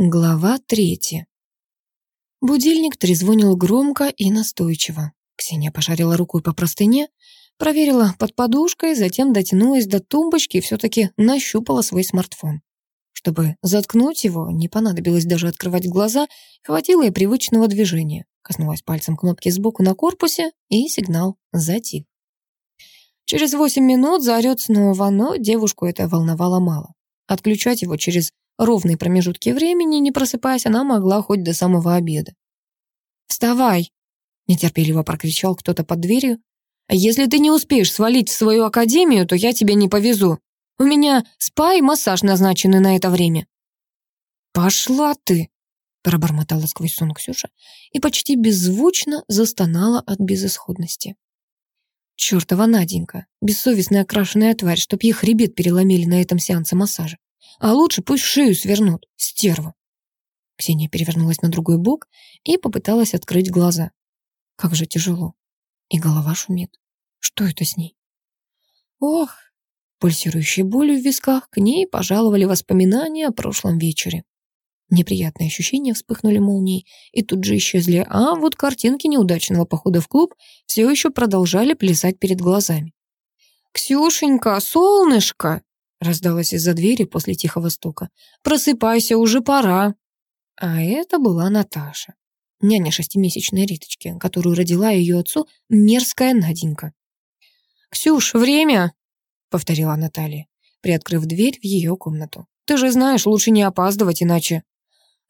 Глава третья. Будильник трезвонил громко и настойчиво. Ксения пошарила рукой по простыне, проверила под подушкой, затем дотянулась до тумбочки и все-таки нащупала свой смартфон. Чтобы заткнуть его, не понадобилось даже открывать глаза, хватило и привычного движения. Коснулась пальцем кнопки сбоку на корпусе, и сигнал затих. Через восемь минут заорет снова, но девушку это волновало мало. Отключать его через ровные промежутки времени, не просыпаясь, она могла хоть до самого обеда. «Вставай!» — нетерпеливо прокричал кто-то под дверью. «Если ты не успеешь свалить в свою академию, то я тебя не повезу. У меня спа и массаж назначены на это время». «Пошла ты!» — пробормотала сквозь сон Ксюша и почти беззвучно застонала от безысходности. Чёртова Наденька, бессовестная окрашенная тварь, чтоб ей хребет переломили на этом сеансе массажа. А лучше пусть шею свернут, стерва. Ксения перевернулась на другой бок и попыталась открыть глаза. Как же тяжело. И голова шумит. Что это с ней? Ох, пульсирующей болью в висках, к ней пожаловали воспоминания о прошлом вечере. Неприятные ощущения вспыхнули молнией и тут же исчезли, а вот картинки неудачного похода в клуб все еще продолжали плясать перед глазами. «Ксюшенька, солнышко!» Раздалось из-за двери после тихого стука. «Просыпайся, уже пора!» А это была Наташа, няня шестимесячной Риточки, которую родила ее отцу мерзкая Наденька. «Ксюш, время!» — повторила Наталья, приоткрыв дверь в ее комнату. «Ты же знаешь, лучше не опаздывать, иначе...»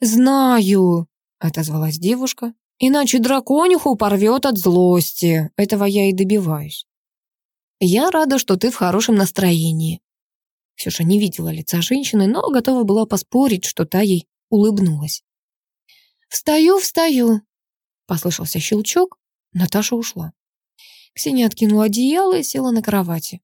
«Знаю!» — отозвалась девушка. «Иначе драконюху порвет от злости. Этого я и добиваюсь». «Я рада, что ты в хорошем настроении», Ксюша не видела лица женщины, но готова была поспорить, что та ей улыбнулась. «Встаю, встаю!» Послышался щелчок, Наташа ушла. Ксения откинула одеяло и села на кровати.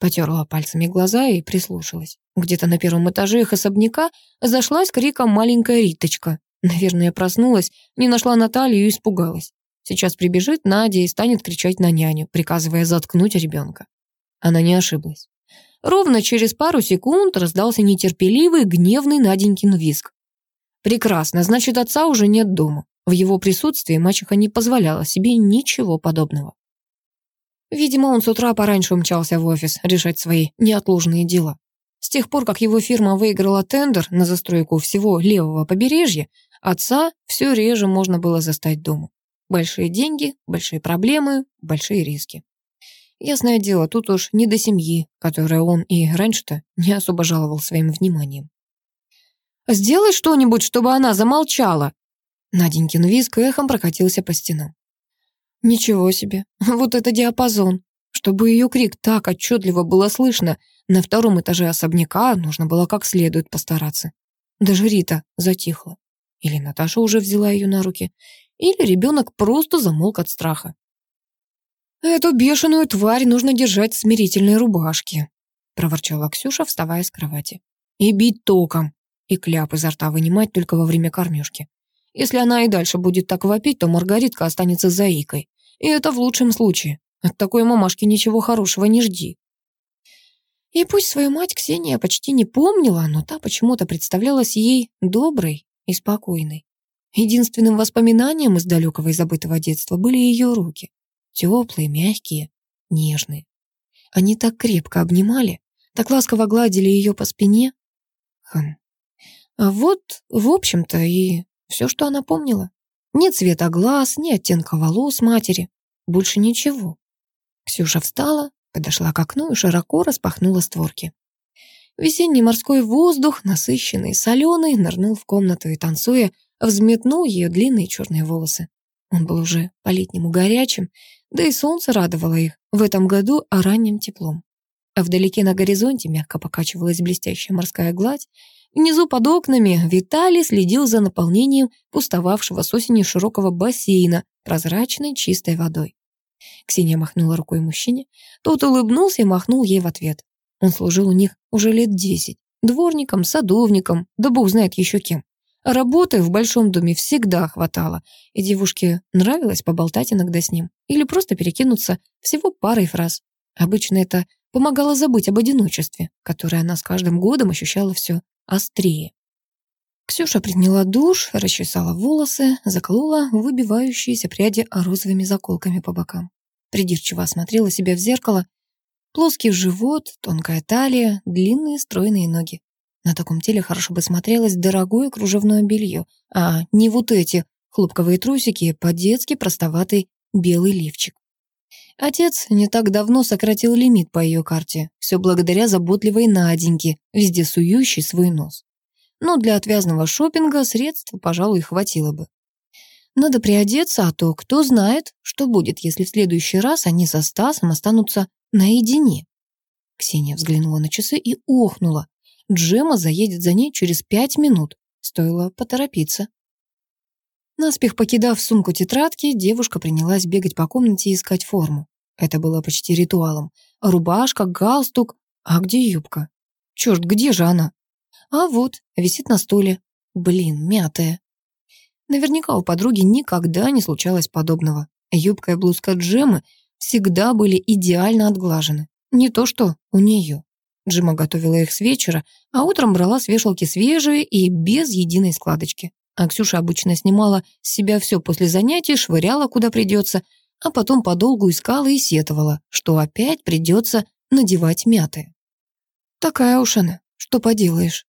Потерла пальцами глаза и прислушалась. Где-то на первом этаже их особняка зашлась криком маленькая Риточка. Наверное, проснулась, не нашла Наталью и испугалась. Сейчас прибежит Надя и станет кричать на няню, приказывая заткнуть ребенка. Она не ошиблась. Ровно через пару секунд раздался нетерпеливый, гневный Наденькин визг. Прекрасно, значит, отца уже нет дома. В его присутствии мачеха не позволяла себе ничего подобного. Видимо, он с утра пораньше умчался в офис решать свои неотложные дела. С тех пор, как его фирма выиграла тендер на застройку всего левого побережья, отца все реже можно было застать дома. Большие деньги, большие проблемы, большие риски. Ясное дело, тут уж не до семьи, которой он и раньше-то не особо жаловал своим вниманием. «Сделай что-нибудь, чтобы она замолчала!» Наденькин визг эхом прокатился по стенам. «Ничего себе, вот это диапазон!» Чтобы ее крик так отчетливо было слышно, на втором этаже особняка нужно было как следует постараться. Даже Рита затихла. Или Наташа уже взяла ее на руки, или ребенок просто замолк от страха. «Эту бешеную тварь нужно держать в смирительной рубашке», проворчала Ксюша, вставая с кровати. «И бить током, и кляп изо рта вынимать только во время кормежки. Если она и дальше будет так вопить, то Маргаритка останется заикой. И это в лучшем случае. От такой мамашки ничего хорошего не жди». И пусть свою мать Ксения почти не помнила, но та почему-то представлялась ей доброй и спокойной. Единственным воспоминанием из далекого и забытого детства были ее руки. Теплые, мягкие, нежные. Они так крепко обнимали, так ласково гладили ее по спине. Хм. А вот, в общем-то, и все, что она помнила. Ни цвета глаз, ни оттенка волос матери. Больше ничего. Ксюша встала, подошла к окну и широко распахнула створки. Весенний морской воздух, насыщенный, соленый, нырнул в комнату и, танцуя, взметнул ее длинные черные волосы. Он был уже по-летнему горячим, да и солнце радовало их в этом году а ранним теплом. А вдалеке на горизонте мягко покачивалась блестящая морская гладь. Внизу под окнами Виталий следил за наполнением пустовавшего с осени широкого бассейна прозрачной чистой водой. Ксения махнула рукой мужчине. Тот улыбнулся и махнул ей в ответ. Он служил у них уже лет десять. Дворником, садовником, да бог знает еще кем. Работы в большом доме всегда хватало, и девушке нравилось поболтать иногда с ним или просто перекинуться всего парой фраз. Обычно это помогало забыть об одиночестве, которое она с каждым годом ощущала все острее. Ксюша приняла душ, расчесала волосы, заколола выбивающиеся пряди розовыми заколками по бокам. Придирчиво осмотрела себя в зеркало. Плоский живот, тонкая талия, длинные стройные ноги. На таком теле хорошо бы смотрелось дорогое кружевное белье, а не вот эти хлопковые трусики, по-детски простоватый белый лифчик. Отец не так давно сократил лимит по ее карте, все благодаря заботливой Наденьке, везде сующей свой нос но для отвязного шопинга средств, пожалуй, хватило бы. Надо приодеться, а то кто знает, что будет, если в следующий раз они со Стасом останутся наедине. Ксения взглянула на часы и охнула. Джема заедет за ней через пять минут. Стоило поторопиться. Наспех покидав сумку тетрадки, девушка принялась бегать по комнате и искать форму. Это было почти ритуалом. Рубашка, галстук. А где юбка? Черт, где же она? А вот, висит на стуле. Блин, мятая. Наверняка у подруги никогда не случалось подобного. Юбка и блузка Джемы всегда были идеально отглажены. Не то что у нее. Джима готовила их с вечера, а утром брала с вешалки свежие и без единой складочки. А Ксюша обычно снимала с себя все после занятий, швыряла куда придется, а потом подолгу искала и сетовала, что опять придется надевать мятые. Такая уж она, что поделаешь.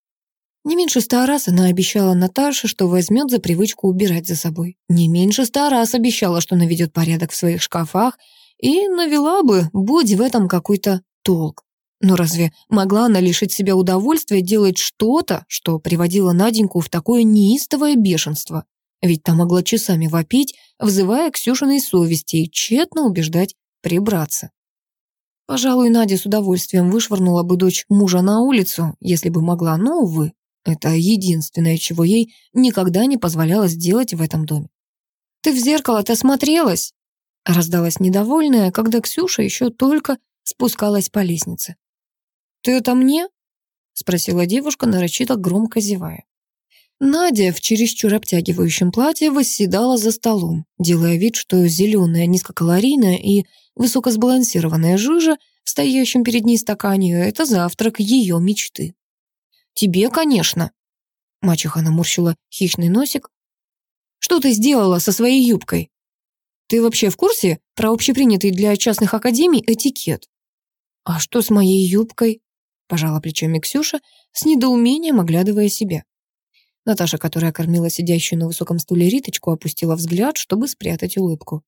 Не меньше ста раз она обещала Наташе, что возьмет за привычку убирать за собой. Не меньше ста раз обещала, что наведет порядок в своих шкафах и навела бы, будь в этом какой-то толк. Но разве могла она лишить себя удовольствия делать что-то, что приводило Наденьку в такое неистовое бешенство? Ведь та могла часами вопить, взывая к совести и тщетно убеждать прибраться. Пожалуй, Надя с удовольствием вышвырнула бы дочь мужа на улицу, если бы могла, но, увы. Это единственное, чего ей никогда не позволяло сделать в этом доме. «Ты в зеркало-то смотрелась?» Раздалась недовольная, когда Ксюша еще только спускалась по лестнице. «Ты это мне?» Спросила девушка, нарочито громко зевая. Надя в чересчур обтягивающем платье восседала за столом, делая вид, что зеленая, низкокалорийная и высокосбалансированная жижа в стоящем перед ней стакане — это завтрак ее мечты. Тебе, конечно. Мачеха наморщила хищный носик. Что ты сделала со своей юбкой? Ты вообще в курсе про общепринятый для частных академий этикет? А что с моей юбкой? Пожала плечами Ксюша, с недоумением оглядывая себя. Наташа, которая кормила сидящую на высоком стуле Риточку, опустила взгляд, чтобы спрятать улыбку.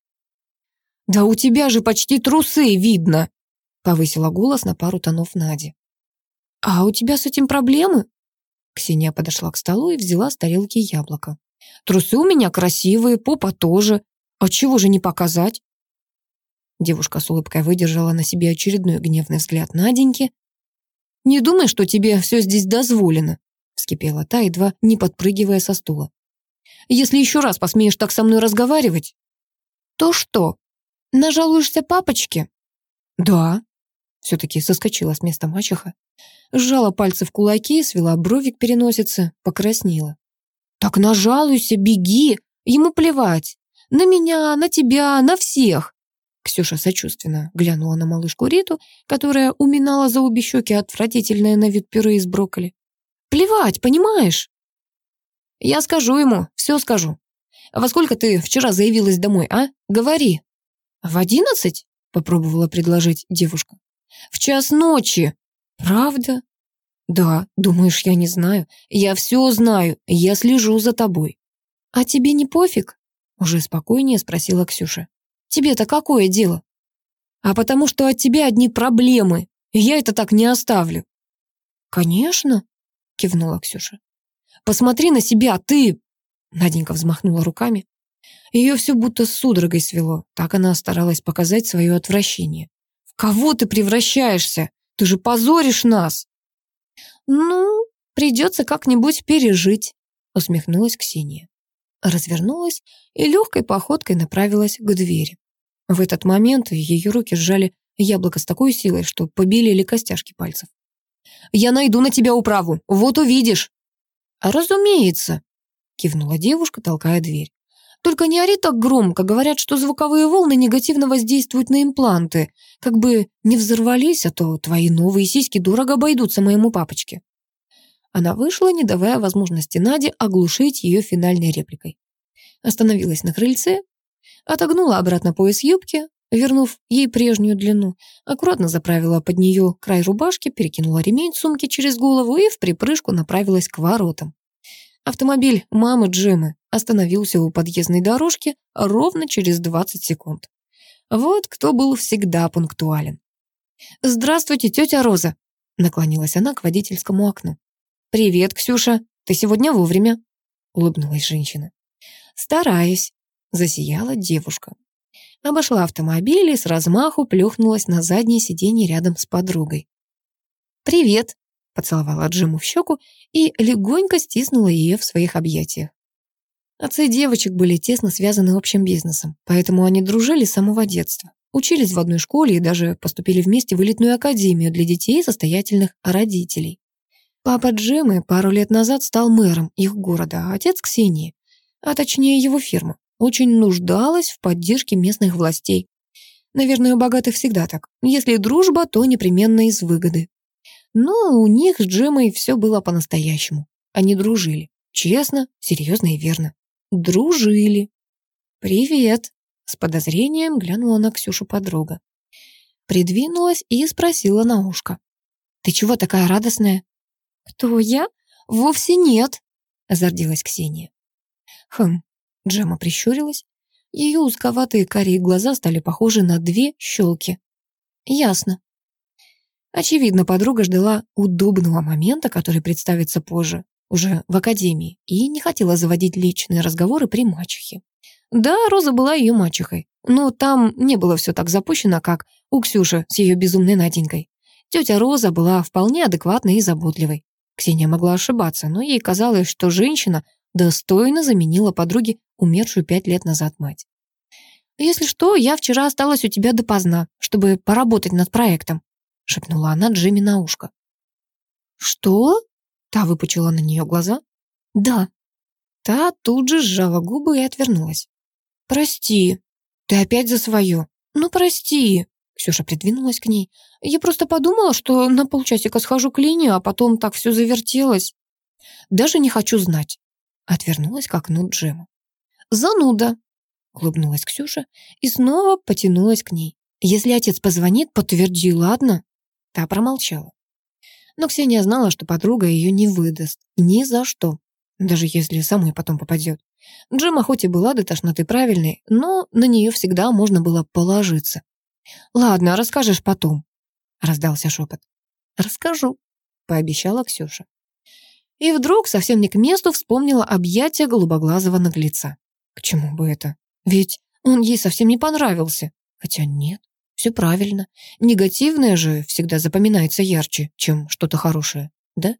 «Да у тебя же почти трусы видно!» повысила голос на пару тонов Нади. «А у тебя с этим проблемы?» Ксения подошла к столу и взяла с тарелки яблоко. «Трусы у меня красивые, попа тоже. А чего же не показать?» Девушка с улыбкой выдержала на себе очередной гневный взгляд Наденьки. «Не думай, что тебе все здесь дозволено», — вскипела та, едва не подпрыгивая со стула. «Если еще раз посмеешь так со мной разговаривать...» «То что, нажалуешься папочке?» «Да», — все-таки соскочила с места мачеха. Сжала пальцы в кулаки, свела брови к переносице, покраснела. «Так нажалуйся, беги! Ему плевать! На меня, на тебя, на всех!» Ксюша сочувственно глянула на малышку Риту, которая уминала за обе щеки отвратительное на вид пюре из брокколи. «Плевать, понимаешь?» «Я скажу ему, все скажу. Во сколько ты вчера заявилась домой, а? Говори». «В одиннадцать?» — попробовала предложить девушка. «В час ночи!» «Правда?» «Да, думаешь, я не знаю? Я все знаю, я слежу за тобой». «А тебе не пофиг?» Уже спокойнее спросила Ксюша. «Тебе-то какое дело?» «А потому что от тебя одни проблемы, и я это так не оставлю». «Конечно», — кивнула Ксюша. «Посмотри на себя, ты...» Наденька взмахнула руками. Ее все будто судорогой свело. Так она старалась показать свое отвращение. «В кого ты превращаешься? Ты же позоришь нас!» «Ну, придется как-нибудь пережить», — усмехнулась Ксения. Развернулась и легкой походкой направилась к двери. В этот момент ее руки сжали яблоко с такой силой, что побелели костяшки пальцев. «Я найду на тебя управу, вот увидишь!» «Разумеется!» — кивнула девушка, толкая дверь. Только не ори так громко, говорят, что звуковые волны негативно воздействуют на импланты. Как бы не взорвались, а то твои новые сиськи дорого обойдутся моему папочке. Она вышла, не давая возможности Наде оглушить ее финальной репликой. Остановилась на крыльце, отогнула обратно пояс юбки, вернув ей прежнюю длину, аккуратно заправила под нее край рубашки, перекинула ремень сумки через голову и в припрыжку направилась к воротам. Автомобиль мамы Джемы остановился у подъездной дорожки ровно через 20 секунд. Вот кто был всегда пунктуален. «Здравствуйте, тетя Роза!» Наклонилась она к водительскому окну. «Привет, Ксюша! Ты сегодня вовремя!» Улыбнулась женщина. «Стараюсь!» Засияла девушка. Обошла автомобиль и с размаху плюхнулась на заднее сиденье рядом с подругой. «Привет!» поцеловала Джиму в щеку и легонько стиснула ее в своих объятиях. Отцы девочек были тесно связаны общим бизнесом, поэтому они дружили с самого детства. Учились в одной школе и даже поступили вместе в элитную академию для детей состоятельных родителей. Папа Джемы пару лет назад стал мэром их города, а отец Ксении, а точнее его фирма, очень нуждалась в поддержке местных властей. Наверное, у богатых всегда так. Если дружба, то непременно из выгоды. Но у них с Джемой все было по-настоящему. Они дружили. Честно, серьезно и верно. Дружили. «Привет!» С подозрением глянула на Ксюшу подруга. Придвинулась и спросила на ушко. «Ты чего такая радостная?» «Кто я? Вовсе нет!» Озардилась Ксения. Хм, Джема прищурилась. Ее узковатые карие глаза стали похожи на две щелки. «Ясно. Очевидно, подруга ждала удобного момента, который представится позже, уже в академии, и не хотела заводить личные разговоры при мачехе. Да, Роза была ее мачехой, но там не было все так запущено, как у Ксюши с ее безумной Наденькой. Тетя Роза была вполне адекватной и заботливой. Ксения могла ошибаться, но ей казалось, что женщина достойно заменила подруге умершую пять лет назад мать. «Если что, я вчера осталась у тебя допоздна, чтобы поработать над проектом», — шепнула она Джимми на ушко. «Что?» — та выпучила на нее глаза. «Да». Та тут же сжала губы и отвернулась. «Прости, ты опять за свое. Ну, прости». Ксюша придвинулась к ней. «Я просто подумала, что на полчасика схожу к Лене, а потом так все завертелось. Даже не хочу знать». Отвернулась к окну Джема. «Зануда», — улыбнулась Ксюша и снова потянулась к ней. «Если отец позвонит, подтверди, ладно?» Та промолчала. Но Ксения знала, что подруга ее не выдаст. Ни за что. Даже если самой потом попадет. Джема хоть и была до тошноты правильной, но на нее всегда можно было положиться. «Ладно, расскажешь потом», — раздался шепот. «Расскажу», — пообещала Ксюша. И вдруг, совсем не к месту, вспомнила объятия голубоглазого наглеца. К чему бы это? Ведь он ей совсем не понравился. Хотя нет. Все правильно. Негативное же всегда запоминается ярче, чем что-то хорошее, да?